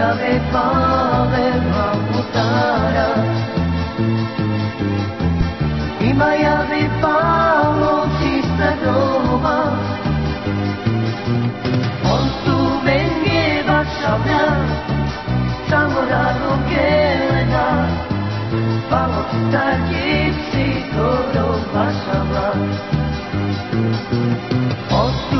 Llave padeva mutara Ima llave palo čista doma On tu venjeva šavlja Samo rado gelena Palo starkici koro vašava On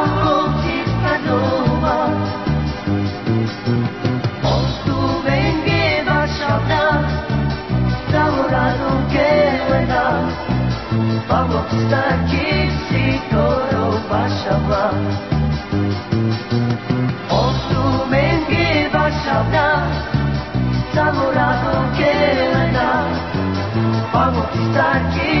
Πάμε στα κύψη τώρα ο Βάσαβα. Όσου με γκέβασαβνα, σαν μωράκο και μετά, πάω στα κύψη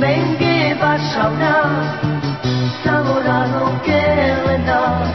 venjeva šavna Samo rado gelena